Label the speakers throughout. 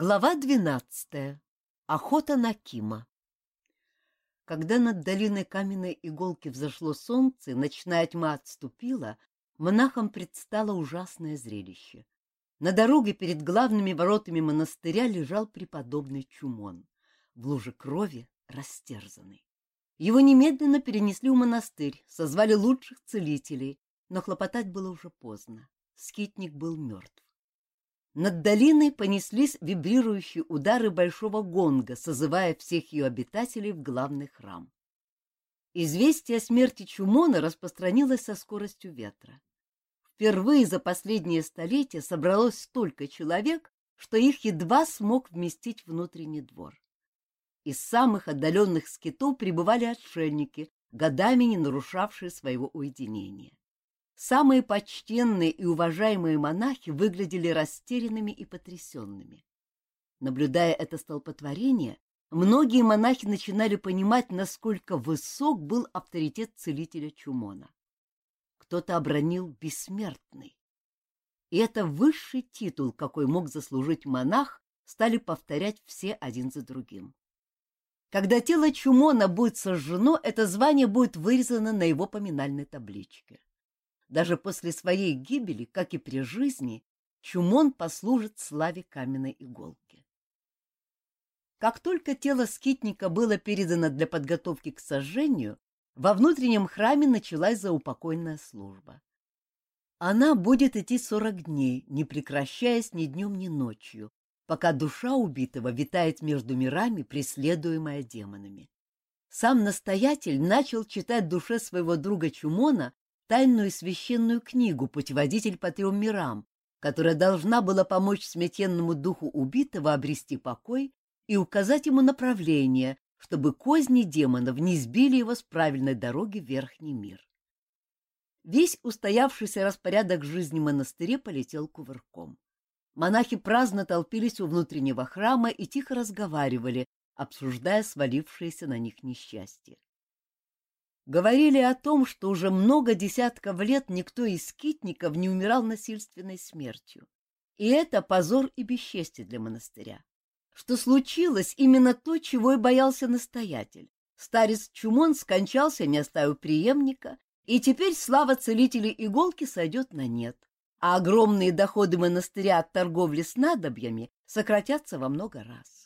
Speaker 1: Глава двенадцатая. Охота на Кима. Когда над долиной каменной иголки взошло солнце, ночная тьма отступила, монахам предстало ужасное зрелище. На дороге перед главными воротами монастыря лежал преподобный Чумон, в луже крови растерзанный. Его немедленно перенесли в монастырь, созвали лучших целителей, но хлопотать было уже поздно. Скитник был мертв. Над долиной понеслись вибрирующие удары большого гонга, созывая всех ее обитателей в главный храм. Известие о смерти Чумона распространилось со скоростью ветра. Впервые за последние столетия собралось столько человек, что их едва смог вместить внутренний двор. Из самых отдаленных скитов прибывали отшельники, годами не нарушавшие своего уединения. Самые почтенные и уважаемые монахи выглядели растерянными и потрясенными. Наблюдая это столпотворение, многие монахи начинали понимать, насколько высок был авторитет целителя Чумона. Кто-то обронил «бессмертный». И это высший титул, какой мог заслужить монах, стали повторять все один за другим. Когда тело Чумона будет сожжено, это звание будет вырезано на его поминальной табличке. Даже после своей гибели, как и при жизни, Чумон послужит славе каменной иголки. Как только тело скитника было передано для подготовки к сожжению, во внутреннем храме началась заупокойная служба. Она будет идти сорок дней, не прекращаясь ни днем, ни ночью, пока душа убитого витает между мирами, преследуемая демонами. Сам настоятель начал читать душе своего друга Чумона тайную священную книгу «Путеводитель по трем мирам», которая должна была помочь смятенному духу убитого обрести покой и указать ему направление, чтобы козни демонов не сбили его с правильной дороги в верхний мир. Весь устоявшийся распорядок жизни монастыря полетел кувырком. Монахи праздно толпились у внутреннего храма и тихо разговаривали, обсуждая свалившееся на них несчастье говорили о том, что уже много десятков лет никто из скитников не умирал насильственной смертью. И это позор и бесчестие для монастыря. Что случилось именно то, чего и боялся настоятель. Старец Чумон скончался, не оставив преемника, и теперь слава целителей иголки сойдет на нет, а огромные доходы монастыря от торговли с надобьями сократятся во много раз.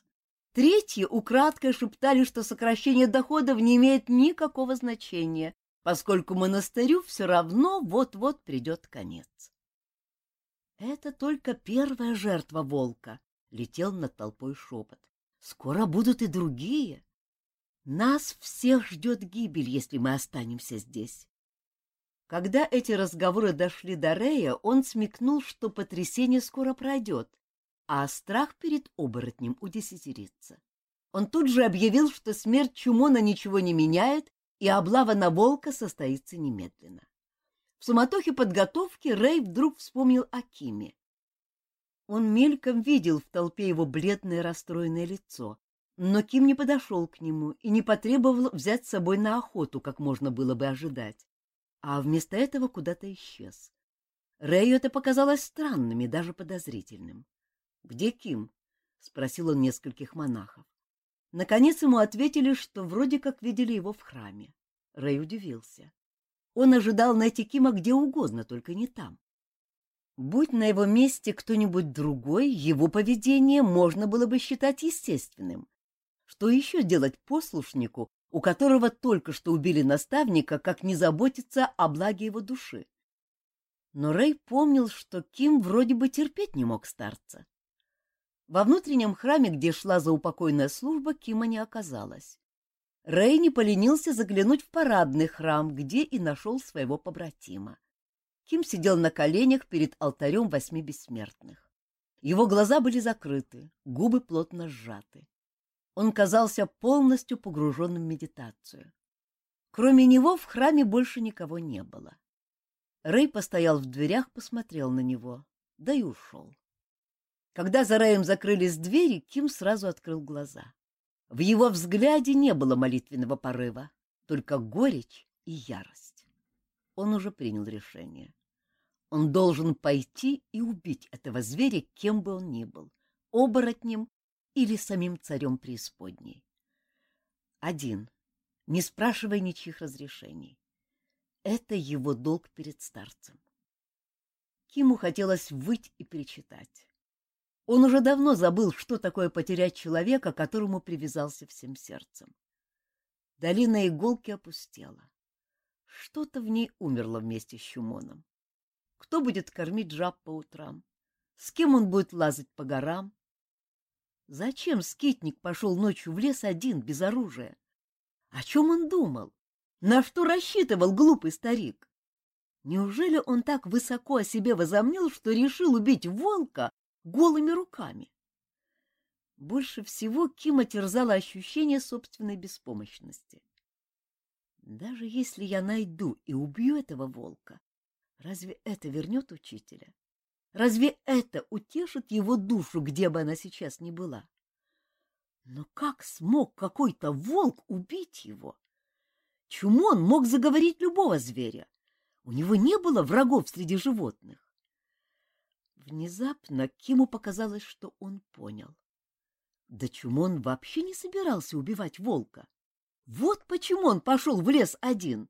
Speaker 1: Третьи украдкой шептали, что сокращение доходов не имеет никакого значения, поскольку монастырю все равно вот-вот придет конец. Это только первая жертва волка, — летел над толпой шепот. Скоро будут и другие. Нас всех ждет гибель, если мы останемся здесь. Когда эти разговоры дошли до Рея, он смекнул, что потрясение скоро пройдет, а страх перед оборотнем удесятерится. Он тут же объявил, что смерть Чумона ничего не меняет, и облава на волка состоится немедленно. В суматохе подготовки Рэй вдруг вспомнил о Киме. Он мельком видел в толпе его бледное расстроенное лицо, но Ким не подошел к нему и не потребовал взять с собой на охоту, как можно было бы ожидать, а вместо этого куда-то исчез. Рэю это показалось странным и даже подозрительным. Где Ким? — спросил он нескольких монахов. Наконец ему ответили, что вроде как видели его в храме. Рэй удивился. Он ожидал найти Кима где угодно, только не там. Будь на его месте кто-нибудь другой, его поведение можно было бы считать естественным. Что еще делать послушнику, у которого только что убили наставника, как не заботиться о благе его души? Но Рэй помнил, что Ким вроде бы терпеть не мог старца. Во внутреннем храме, где шла заупокойная служба, Кима не оказалось. Рэй не поленился заглянуть в парадный храм, где и нашел своего побратима. Ким сидел на коленях перед алтарем восьми бессмертных. Его глаза были закрыты, губы плотно сжаты. Он казался полностью погруженным в медитацию. Кроме него в храме больше никого не было. Рэй постоял в дверях, посмотрел на него, да и ушел. Когда за Раем закрылись двери, Ким сразу открыл глаза. В его взгляде не было молитвенного порыва, только горечь и ярость. Он уже принял решение. Он должен пойти и убить этого зверя, кем бы он ни был, оборотнем или самим царем преисподней. Один, не спрашивая ничьих разрешений. Это его долг перед старцем. Киму хотелось выть и перечитать. Он уже давно забыл, что такое потерять человека, которому привязался всем сердцем. Долина иголки опустела. Что-то в ней умерло вместе с Чумоном. Кто будет кормить жаб по утрам? С кем он будет лазать по горам? Зачем скитник пошел ночью в лес один, без оружия? О чем он думал? На что рассчитывал глупый старик? Неужели он так высоко о себе возомнил, что решил убить волка голыми руками? Больше всего Кима терзало ощущение собственной беспомощности. Даже если я найду и убью этого волка, разве это вернет учителя? Разве это утешит его душу, где бы она сейчас ни была? Но как смог какой-то волк убить его? Чумон мог заговорить любого зверя. У него не было врагов среди животных. Внезапно Киму показалось, что он понял. Да Чумон вообще не собирался убивать волка. Вот почему он пошел в лес один.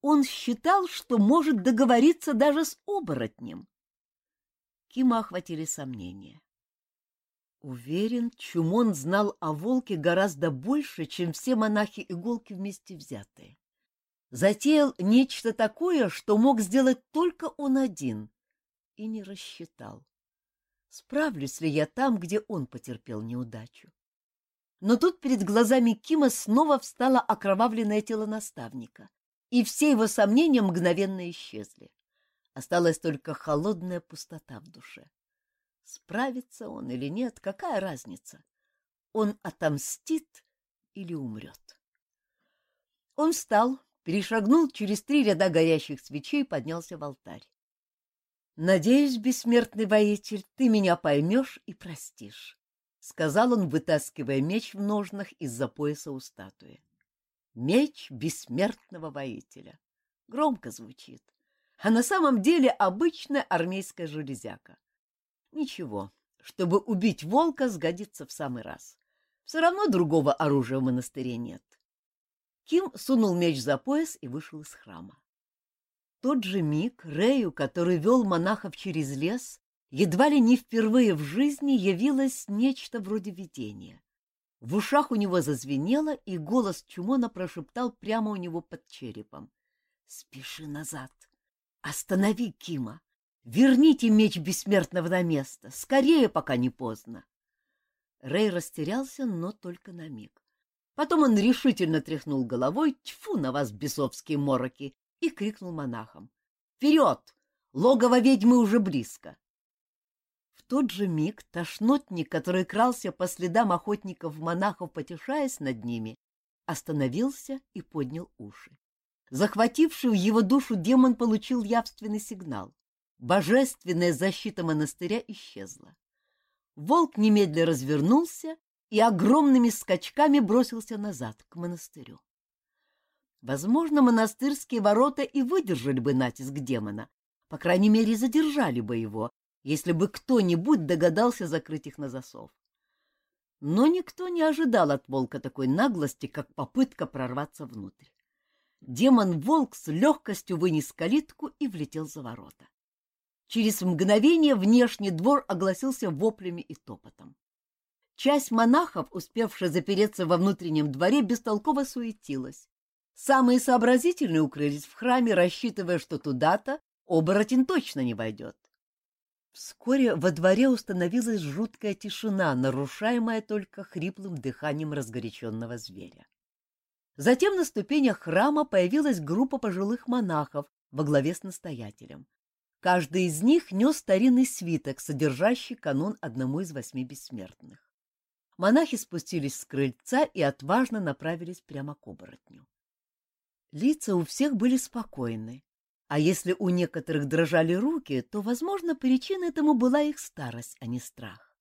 Speaker 1: Он считал, что может договориться даже с оборотнем. Кима охватили сомнения. Уверен, Чумон знал о волке гораздо больше, чем все монахи-иголки вместе взятые затеял нечто такое, что мог сделать только он один, и не рассчитал. Справлюсь ли я там, где он потерпел неудачу? Но тут перед глазами Кима снова встало окровавленное тело наставника, и все его сомнения мгновенно исчезли. Осталась только холодная пустота в душе. Справится он или нет, какая разница? Он отомстит или умрет? Он встал, перешагнул через три ряда горящих свечей и поднялся в алтарь. — Надеюсь, бессмертный воитель, ты меня поймешь и простишь, — сказал он, вытаскивая меч в ножнах из-за пояса у статуи. Меч бессмертного воителя. Громко звучит, а на самом деле обычная армейская железяка. Ничего, чтобы убить волка, сгодится в самый раз. Все равно другого оружия в монастыре нет. Ким сунул меч за пояс и вышел из храма. Тот же миг Рэю, который вел монахов через лес, едва ли не впервые в жизни явилось нечто вроде видения. В ушах у него зазвенело, и голос Чумона прошептал прямо у него под черепом. — Спеши назад! Останови Кима! Верните меч бессмертного на место! Скорее, пока не поздно! Рэй растерялся, но только на миг. Потом он решительно тряхнул головой, тьфу на вас, бесовские мороки, и крикнул монахам. «Вперед! Логово ведьмы уже близко!» В тот же миг тошнотник, который крался по следам охотников-монахов, потешаясь над ними, остановился и поднял уши. Захвативший его душу демон получил явственный сигнал. Божественная защита монастыря исчезла. Волк немедля развернулся и огромными скачками бросился назад, к монастырю. Возможно, монастырские ворота и выдержали бы натиск демона, по крайней мере, задержали бы его, если бы кто-нибудь догадался закрыть их на засов. Но никто не ожидал от волка такой наглости, как попытка прорваться внутрь. Демон-волк с легкостью вынес калитку и влетел за ворота. Через мгновение внешний двор огласился воплями и топотом. Часть монахов, успевшая запереться во внутреннем дворе, бестолково суетилась. Самые сообразительные укрылись в храме, рассчитывая, что туда-то оборотень точно не войдет. Вскоре во дворе установилась жуткая тишина, нарушаемая только хриплым дыханием разгоряченного зверя. Затем на ступенях храма появилась группа пожилых монахов во главе с настоятелем. Каждый из них нес старинный свиток, содержащий канон одному из восьми бессмертных монахи спустились с крыльца и отважно направились прямо к оборотню. Лица у всех были спокойны, а если у некоторых дрожали руки, то, возможно, причиной этому была их старость, а не страх.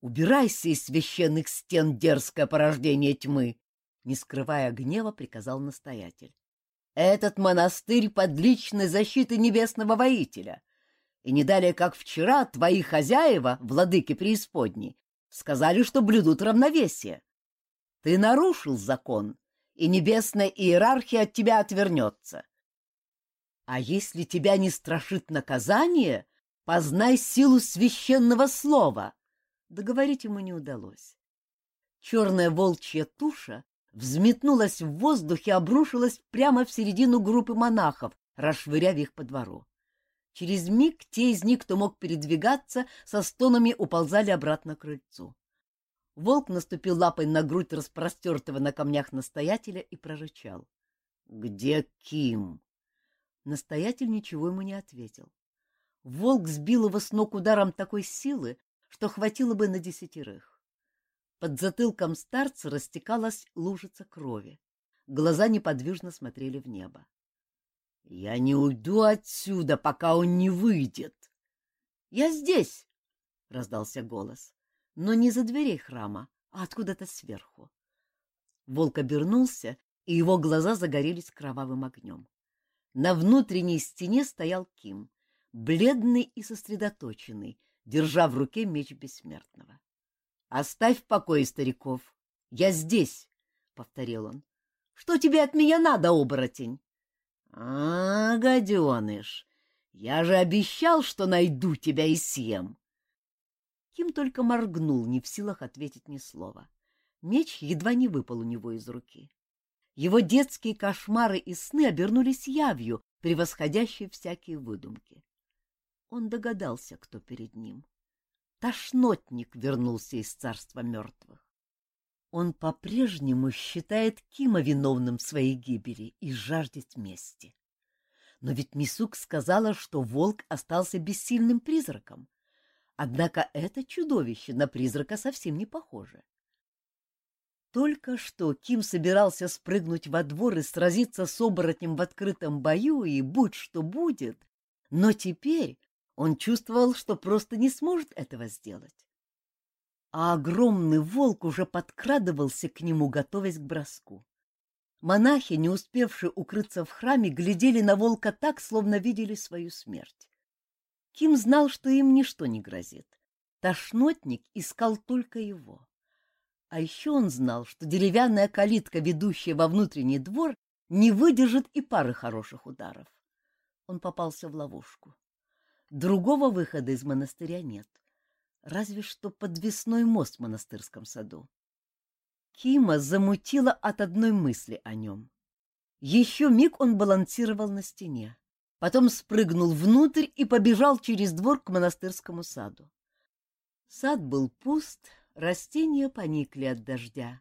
Speaker 1: «Убирайся из священных стен, дерзкое порождение тьмы!» Не скрывая гнева, приказал настоятель. «Этот монастырь под личной защитой небесного воителя. И не далее, как вчера, твои хозяева, владыки преисподней, сказали, что блюдут равновесие. Ты нарушил закон, и небесная иерархия от тебя отвернется. А если тебя не страшит наказание, познай силу священного слова. Договорить ему не удалось. Черная волчья туша взметнулась в воздухе, обрушилась прямо в середину группы монахов, расшвыряв их по двору. Через миг те из них, кто мог передвигаться, со стонами уползали обратно к крыльцу. Волк наступил лапой на грудь распростертого на камнях настоятеля и прорычал. — Где Ким? Настоятель ничего ему не ответил. Волк сбил его с ног ударом такой силы, что хватило бы на десятерых. Под затылком старца растекалась лужица крови. Глаза неподвижно смотрели в небо. — Я не уйду отсюда, пока он не выйдет. — Я здесь! — раздался голос, но не за дверей храма, а откуда-то сверху. Волк обернулся, и его глаза загорелись кровавым огнем. На внутренней стене стоял Ким, бледный и сосредоточенный, держа в руке меч бессмертного. — Оставь в покое стариков. Я здесь, — повторил он. — Что тебе от меня надо, оборотень? — А, гаденыш, я же обещал, что найду тебя и съем. Ким только моргнул, не в силах ответить ни слова. Меч едва не выпал у него из руки. Его детские кошмары и сны обернулись явью, превосходящей всякие выдумки. Он догадался, кто перед ним. Тошнотник вернулся из царства мертвых. Он по-прежнему считает Кима виновным в своей гибели и жаждет мести. Но ведь Мисук сказала, что волк остался бессильным призраком. Однако это чудовище на призрака совсем не похоже. Только что Ким собирался спрыгнуть во двор и сразиться с оборотнем в открытом бою, и будь что будет, но теперь он чувствовал, что просто не сможет этого сделать. А огромный волк уже подкрадывался к нему, готовясь к броску. Монахи, не успевшие укрыться в храме, глядели на волка так, словно видели свою смерть. Ким знал, что им ничто не грозит. Тошнотник искал только его. А еще он знал, что деревянная калитка, ведущая во внутренний двор, не выдержит и пары хороших ударов. Он попался в ловушку. Другого выхода из монастыря нет, разве что подвесной мост в монастырском саду. Кима замутила от одной мысли о нем. Еще миг он балансировал на стене, потом спрыгнул внутрь и побежал через двор к монастырскому саду. Сад был пуст, Растения поникли от дождя.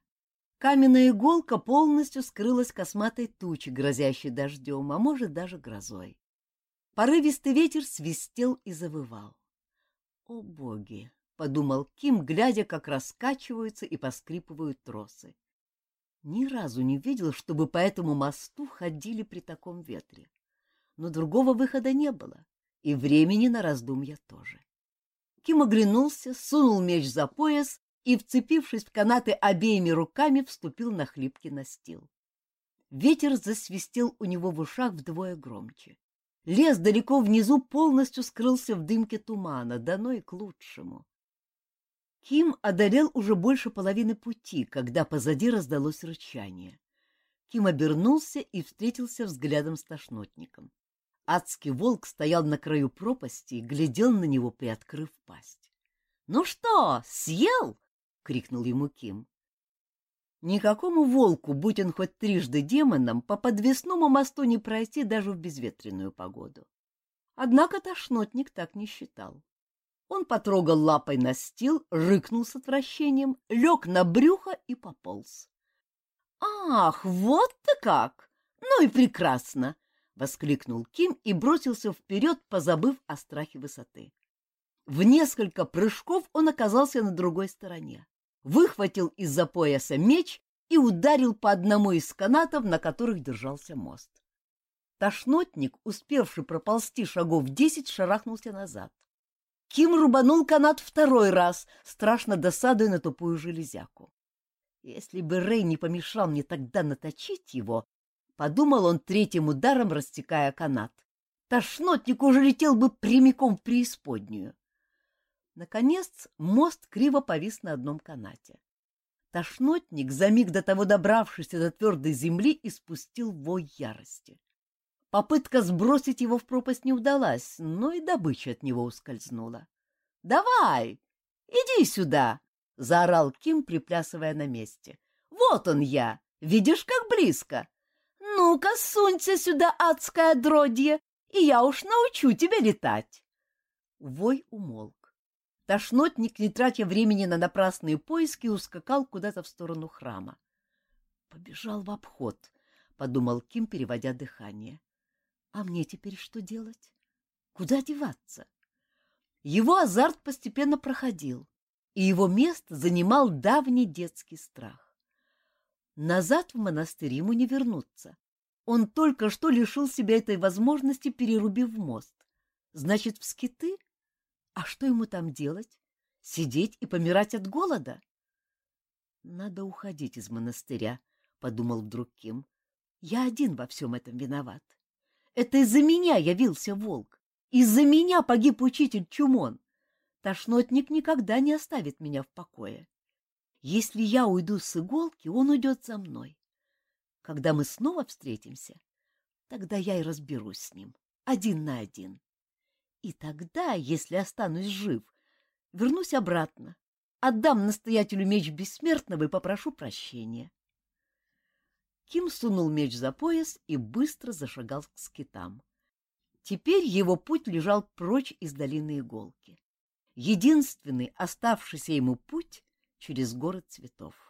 Speaker 1: Каменная иголка полностью скрылась косматой тучи, грозящей дождем, а может даже грозой. Порывистый ветер свистел и завывал. «О, боги!» — подумал Ким, глядя, как раскачиваются и поскрипывают тросы. Ни разу не видел, чтобы по этому мосту ходили при таком ветре. Но другого выхода не было, и времени на раздумья тоже. Ким оглянулся, сунул меч за пояс и, вцепившись в канаты обеими руками, вступил на хлипкий настил. Ветер засвистел у него в ушах вдвое громче. Лес далеко внизу полностью скрылся в дымке тумана, дано и к лучшему. Ким одолел уже больше половины пути, когда позади раздалось рычание. Ким обернулся и встретился взглядом с тошнотником. Адский волк стоял на краю пропасти и глядел на него, приоткрыв пасть. — Ну что, съел? — крикнул ему Ким. Никакому волку, будь он хоть трижды демоном, по подвесному мосту не пройти даже в безветренную погоду. Однако тошнотник так не считал. Он потрогал лапой настил, рыкнул с отвращением, лег на брюхо и пополз. — Ах, вот ты как! Ну и прекрасно! Воскликнул Ким и бросился вперед, позабыв о страхе высоты. В несколько прыжков он оказался на другой стороне, выхватил из-за пояса меч и ударил по одному из канатов, на которых держался мост. Тошнотник, успевший проползти шагов десять, шарахнулся назад. Ким рубанул канат второй раз, страшно досадуя на тупую железяку. Если бы Рэй не помешал мне тогда наточить его, Подумал он третьим ударом, растекая канат. Тошнотник уже летел бы прямиком в преисподнюю. Наконец мост криво повис на одном канате. Тошнотник, за миг до того добравшийся до твердой земли, испустил вой ярости. Попытка сбросить его в пропасть не удалась, но и добыча от него ускользнула. — Давай, иди сюда! — заорал Ким, приплясывая на месте. — Вот он я! Видишь, как близко? Ну-ка, сунься сюда, адское отродье, и я уж научу тебя летать. Вой умолк. Тошнотник, не тратя времени на напрасные поиски, ускакал куда-то в сторону храма. «Побежал в обход», — подумал Ким, переводя дыхание. «А мне теперь что делать? Куда деваться?» Его азарт постепенно проходил, и его место занимал давний детский страх. Назад в монастырь ему не вернуться. Он только что лишил себя этой возможности, перерубив мост. Значит, в скиты — а что ему там делать? Сидеть и помирать от голода? Надо уходить из монастыря, подумал вдруг Ким. Я один во всем этом виноват. Это из-за меня явился волк. Из-за меня погиб учитель Чумон. Тошнотник никогда не оставит меня в покое. Если я уйду с иголки, он уйдет за мной. Когда мы снова встретимся, тогда я и разберусь с ним, один на один. И тогда, если останусь жив, вернусь обратно, отдам настоятелю меч бессмертного и попрошу прощения. Ким сунул меч за пояс и быстро зашагал к скитам. Теперь его путь лежал прочь из долины иголки. Единственный оставшийся ему путь через город цветов.